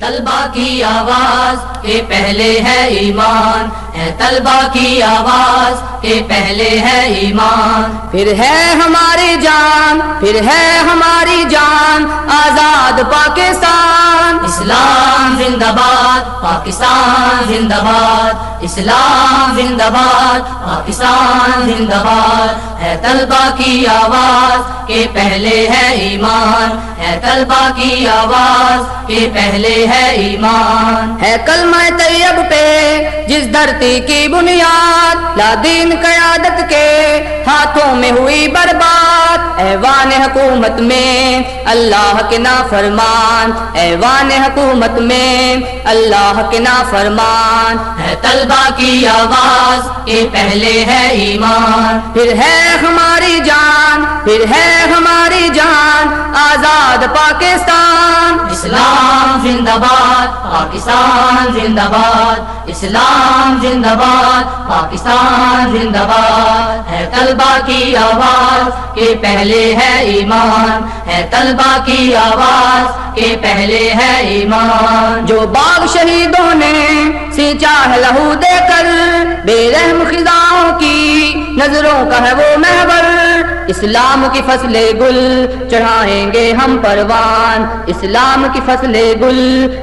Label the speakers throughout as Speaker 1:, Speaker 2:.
Speaker 1: طلبا کی آواز کے پہلے ہے ایمان۔ ہے طلبا کی آواز کے پہلے ہے ایمان۔
Speaker 2: پھر ہے ہماری جان، پھر ہے ہماری جان، آزاد پاکستان۔
Speaker 1: اسلام زندہ باد پاکستان زندہ باد اسلام زندہ باد پاکستان زندہ باد ہے طلبا کی آواز کے پہلے ہے ایمان۔ ہے طلبا کی آواز کے پہلے ہے ایمان۔
Speaker 2: ہے کلمہ طیب پہ جس دھرتی کی بنیاد لا دین قیادت کے ہاتھوں میں ہوئی برباد۔ ایوان حکومت میں اللہ کے نا فرمان ایوان حکومت میں اللہ کے نا فرمان
Speaker 1: ہے طلبا کی آواز کے پہلے ہے ایمان۔
Speaker 2: پھر ہے ہماری جان پھر ہے ہماری جان۔ آزاد پاکستان
Speaker 1: اسلام زندہ باد پاکستان زندہ باد اسلام زندہ باد پاکستان زندہ باد ہے طلبا کی آواز کے پہلے ہے ایمان۔ ہے طلبا کی آواز کے پہلے ہے ایمان۔
Speaker 2: جو باغ شہیدوں نے سینچا ہے لہو دے کر، بے رحم خزاؤں کی نظروں کا ہے وہ محور۔ اسلام کی فصل گل چڑھائیں گے ہم پروان۔ اسلام کی فصل گل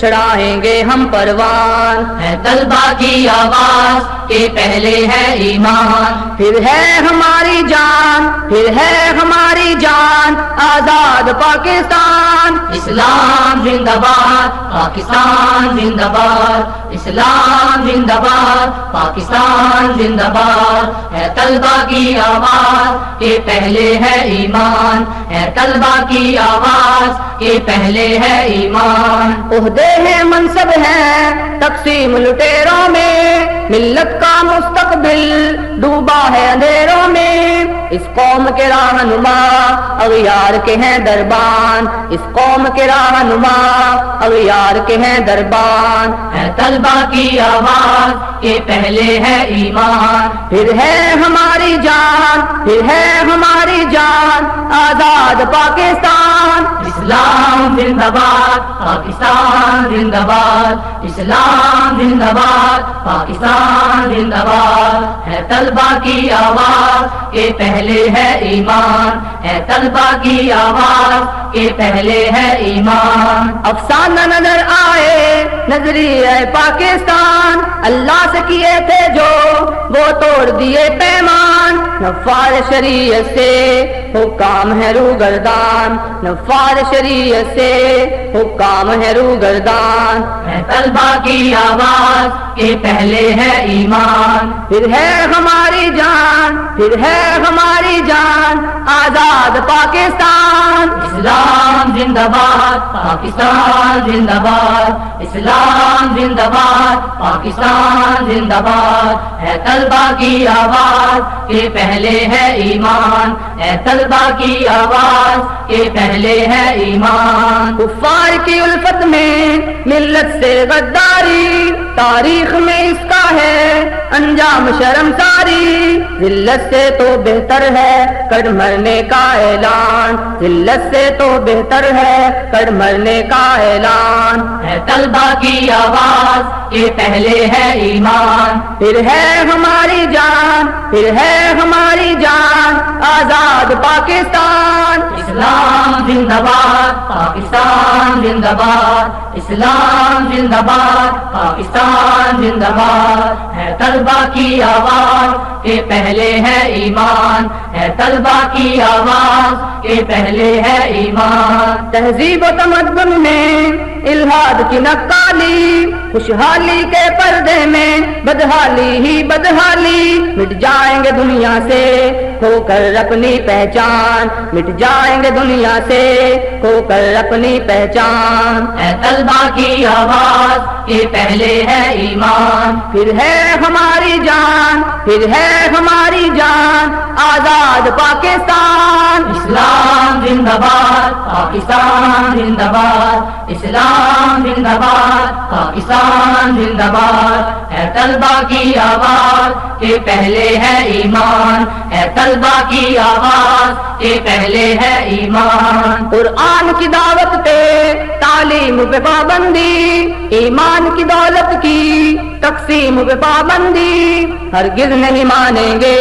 Speaker 2: چڑھائیں گے ہم پروان۔
Speaker 1: ہے طلبا کی آواز کے پہلے ہے ایمان۔
Speaker 2: پھر ہے ہماری جان پھر ہے ہماری جان آزاد پاکستان۔
Speaker 1: اسلام زندہ باد پاکستان زندہ باد۔ اسلام زندہ باد پاکستان زندہ باد۔ ہے طلبا کی آواز کے پہلے ہے ایمان۔ ہے طلبا کی آواز کے پہلے ہے ایمان۔
Speaker 2: عہدے ہیں منصب ہے تقسیم لٹیروں میں۔ ملت کا مستقبل ڈوبا ہے اندھیروں میں۔ اس قوم کے رہنما اغیار کے ہیں دربان۔ اس قوم کے رہنما اغیار کے ہیں دربان۔
Speaker 1: ہے طلبا کی آواز کے پہلے ہے ایمان۔
Speaker 2: پھر ہے ہماری جان پھر ہے ہماری جان۔ آزاد پاکستان۔
Speaker 1: اسلام زندہ باد پاکستان زندہ باد اسلام زندہ باد پاکستان زندہ باد ہے طلبا کی آواز کے پہلے ہے ایمان ہے طلبہ کی آواز کے پہلے ہے ایمان۔
Speaker 2: افسانہ نظر آئے نظری پاکستان۔ اللہ سے کیے تھے جو، وہ توڑ دیے پیمان۔ نفار شریعت سے حکام ہے رو گردان نفار شریعت سے حکام ہے رو گردان
Speaker 1: ہے طلبا کی آواز کے پہلے ہے ایمان۔
Speaker 2: پھر ہے ہماری جان، پھر ہے ہماری جان۔ آزاد پاکستان۔
Speaker 1: اسلام زندہ باد پاکستان زندہ باد اسلام زندہ باد پاکستان زندہ باد ہے طلبا کی آواز کے پہلے ہے ایمان۔ ہے طلبا کی آواز کے پہلے ہے ایمان۔
Speaker 2: کفار کی الفت میں ملت سے غداری، تاریخ میں ہے، انجام شرم ساری۔ ذلت سے تو بہتر ہے، کر مرنے کا اعلان۔ ذلت سے تو بہتر ہے، کر مرنے کا اعلان۔
Speaker 1: ہے طلبا کی آواز، یہ پہلے ہے ایمان۔
Speaker 2: پھر ہے ہماری جان، پھر ہے ہماری جان۔ آزاد پاکستان۔
Speaker 1: اسلام زندہ باد پاکستان زندہ باد اسلام زندہ باد پاکستان زندہ باد ہے طلبا کی آواز کے پہلے ہے ایمان۔ ہے طلبا کی آواز کے پہلے ہے ایمان۔
Speaker 2: تہذیب و تمدن میں الہاد کی نقالی خوشحالی کے پردے میں بدحالی ہی بدحالی مٹ جائیں گے دنیا سے کھو کر اپنی پہچان مٹ جائیں گے دنیا سے کھو کر اپنی پہچان۔
Speaker 1: ہے طلبا کی آواز کے پہلے ہے ایمان۔
Speaker 2: پھر ہے ہماری جان پھر ہے ہماری جان آزاد پاکستان۔
Speaker 1: اسلام زندہ باد پاکستان زندہ باد اسلام اسلام زندہ باد پاکستان زندہ باد ہے طلبا کی آواز کے پہلے ہے ایمان ہے طلبا کی آواز کے پہلے ہے ایمان۔
Speaker 2: قرآن کی دعوت پہ تعلیم پہ پابندی، ایمان کی دولت کی تقسیم پہ پابندی۔ ہرگز نہیں مانیں گے،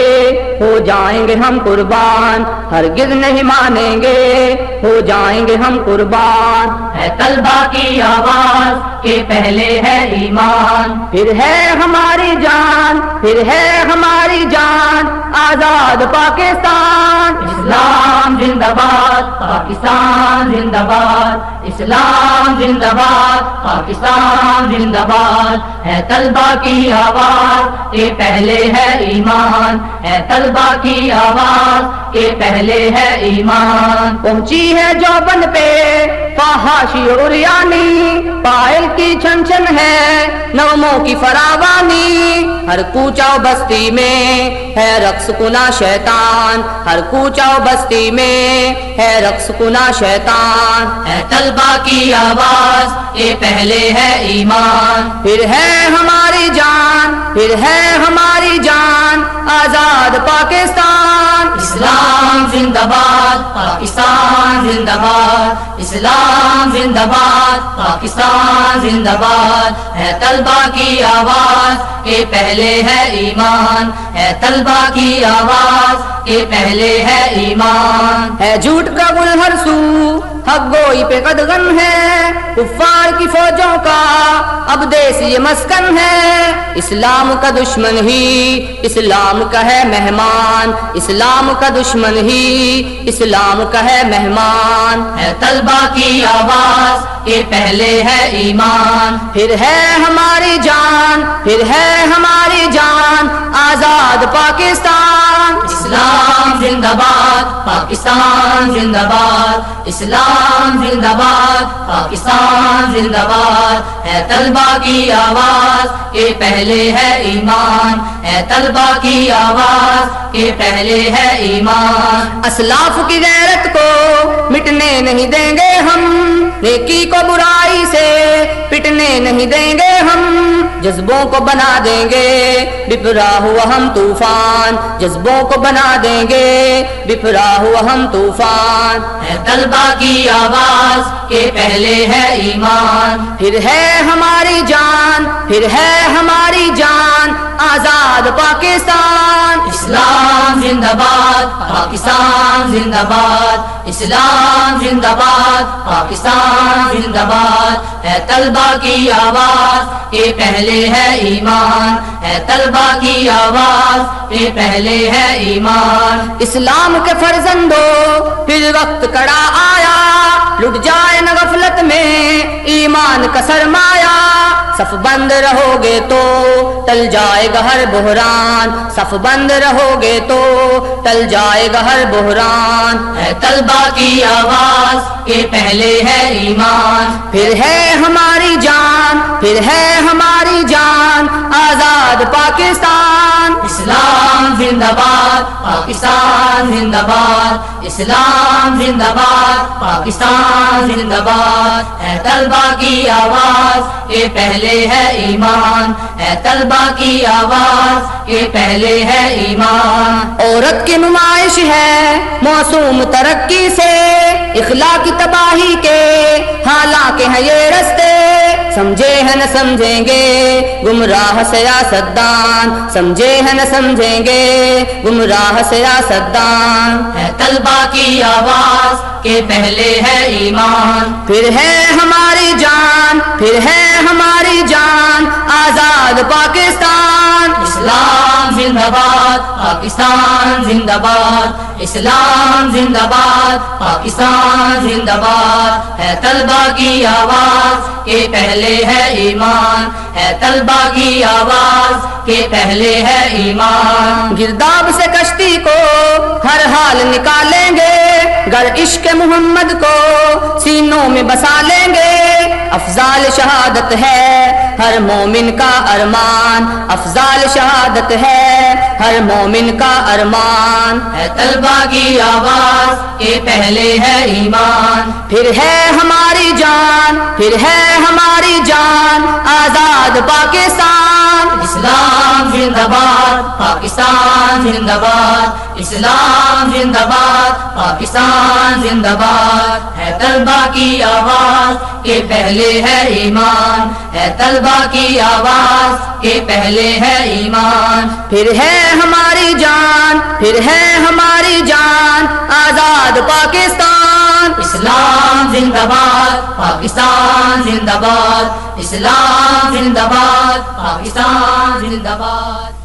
Speaker 2: ہو جائیں گے ہم قربان۔ ہرگز نہیں مانیں گے، ہو جائیں گے ہم قربان۔
Speaker 1: ہے طلبا کی آواز کے پہلے ہے ایمان۔
Speaker 2: پھر ہے ہماری جان پھر ہے ہماری جان آزاد پاکستان۔
Speaker 1: اسلام زندہ باد پاکستان زندہ باد اسلام زندہ باد پاکستان زندہ باد ہے طلبا کی آواز یہ پہلے ہے ایمان۔ ہے طلبا کی آواز کے پہلے ہے ایمان۔
Speaker 2: پہنچی ہے جو بن پہ فحاشی اور یعنی پائل کی چھن چھن ہے نغموں کی فراوانی۔ ہر کوچا و بستی میں ہے رقص کنا شیطان۔ ہر کوچا و بستی میں ہے رقص کنا شیطان۔
Speaker 1: ہے طلبا کی آواز یہ پہلے ہے ایمان۔
Speaker 2: پھر ہے ہماری جان پھر ہے ہماری جان۔ آزاد پاکستان۔
Speaker 1: پاکستان زندہ باد، اسلام زندہ باد، پاکستان زندہ باد۔ ہے طلبا کی آواز کے پہلے ہے ایمان۔ ہے طلبا کی آواز کے پہلے ہے ایمان۔
Speaker 2: ہے جھوٹ کا گل ہر سو حق گوئی پہ قدغن ہے۔ کفار کی فوجوں کا اب دیس یہ مسکن ہے۔ اسلام کا دشمن ہی، اسلام کا ہے مہمان۔ اسلام کا دشمن ہی، اسلام کا ہے مہمان۔
Speaker 1: ہے طلبا کی آواز۔ کے پہلے ہے ایمان۔
Speaker 2: پھر ہے ہماری جان پھر ہے ہماری جان آزاد پاکستان۔
Speaker 1: اسلام زندہ باد پاکستان زندہ باد اسلام زندہ باد پاکستان زندہ باد ہے طلبا کی آواز کے پہلے ہے ایمان۔ ہے طلبا کی آواز کے پہلے ہے ایمان۔
Speaker 2: اسلاف کی غیرت کو مٹنے نہیں دیں گے ہم نیکی کو برائی سے پٹنے نہیں دیں گے ہم جذبوں کو بنا دیں گے۔ بپرا ہوا ہم طوفان جذبوں کو بنا دیں گے۔ بپرا ہوا ہم طوفان۔
Speaker 1: ہے طلبا کی آواز کے پہلے ہے ایمان۔
Speaker 2: پھر ہے ہماری جان پھر ہے ہماری جان۔ آزاد پاکستان۔
Speaker 1: اسلام زندہ باد پاکستان زندہ باد۔ اسلام زندہ باد پاکستان زندہ باد ہے طلبا کی آواز کے پہلے ہے ایمان ہے طلبا کی آواز کے پہلے ہے ایمان۔
Speaker 2: اسلام کے فرزندو پھر وقت کڑا آیا، لٹ جائے نہ غفلت میں، ایمان کا سرمایہ۔ صف بند رہو گے تو ٹل جائے گا ہر بحران۔ صف بند رہو گے تو ٹل جائے گا ہر بحران۔
Speaker 1: ہے طلبا کی آواز کے پہلے ہے ایمان۔
Speaker 2: پھر ہے ہماری جان، پھر ہے ہماری جان، آزاد پاکستان.
Speaker 1: اسلام زندہ باد، پاکستان زندہ باد. اسلام زندہ باد، پاکستان زندہ باد. ہے طلبا کی آواز کے پہلے ہے ایمان. ہے طلبا کی آواز کے پہلے ہے ایمان.
Speaker 2: عورت کی نمائش ہے موسوم ترقی سے، اخلاق کی تباہی کے ہیں یہ رستے سمجھے ہیں نہ سمجھیں گے۔ گمراہ سیاستدان۔ سمجھے ہیں نہ سمجھیں گے۔ گمراہ سیاستدان۔
Speaker 1: ہے طلبا کی آواز کے پہلے ہے ایمان۔
Speaker 2: پھر ہے ہماری جان۔ پھر ہے ہماری جان۔ آزاد پاکستان۔
Speaker 1: اسلام زندہ باد پاکستان زندہ باد اسلام زندہ باد پاکستان زندہ باد ہے طلبا کی آواز کے پہلے ہے ایمان۔ ہے طلبا کی آواز کے پہلے ہے ایمان۔
Speaker 2: گرداب سے کشتی کو ہر حال نکالیں گے، گر عشق محمد کو سینوں میں بسا لیں گے۔ افضال شہادت ہے ہر مومن کا ارمان افضال شہادت ہے۔ ہر مومن کا ارمان۔
Speaker 1: ہے طلبا کی آواز کے پہلے ہے ایمان۔
Speaker 2: پھر ہے ہماری جان پھر ہے ہماری جان آزاد پاکستان۔
Speaker 1: اسلام زندہ باد پاکستان زندہ باد۔ اسلام زندہ باد پاکستان زندہ باد۔ ہے طلبا کی آواز کے پہلے ہے ایمان۔ ہے طلبا کی آواز کے پہلے ہے ایمان۔
Speaker 2: پھر ہے ہماری جان، پھر ہے ہماری جان، آزاد پاکستان۔
Speaker 1: اسلام زندہ باد، پاکستان زندہ باد۔ اسلام زندہ باد، پاکستان زندہ باد۔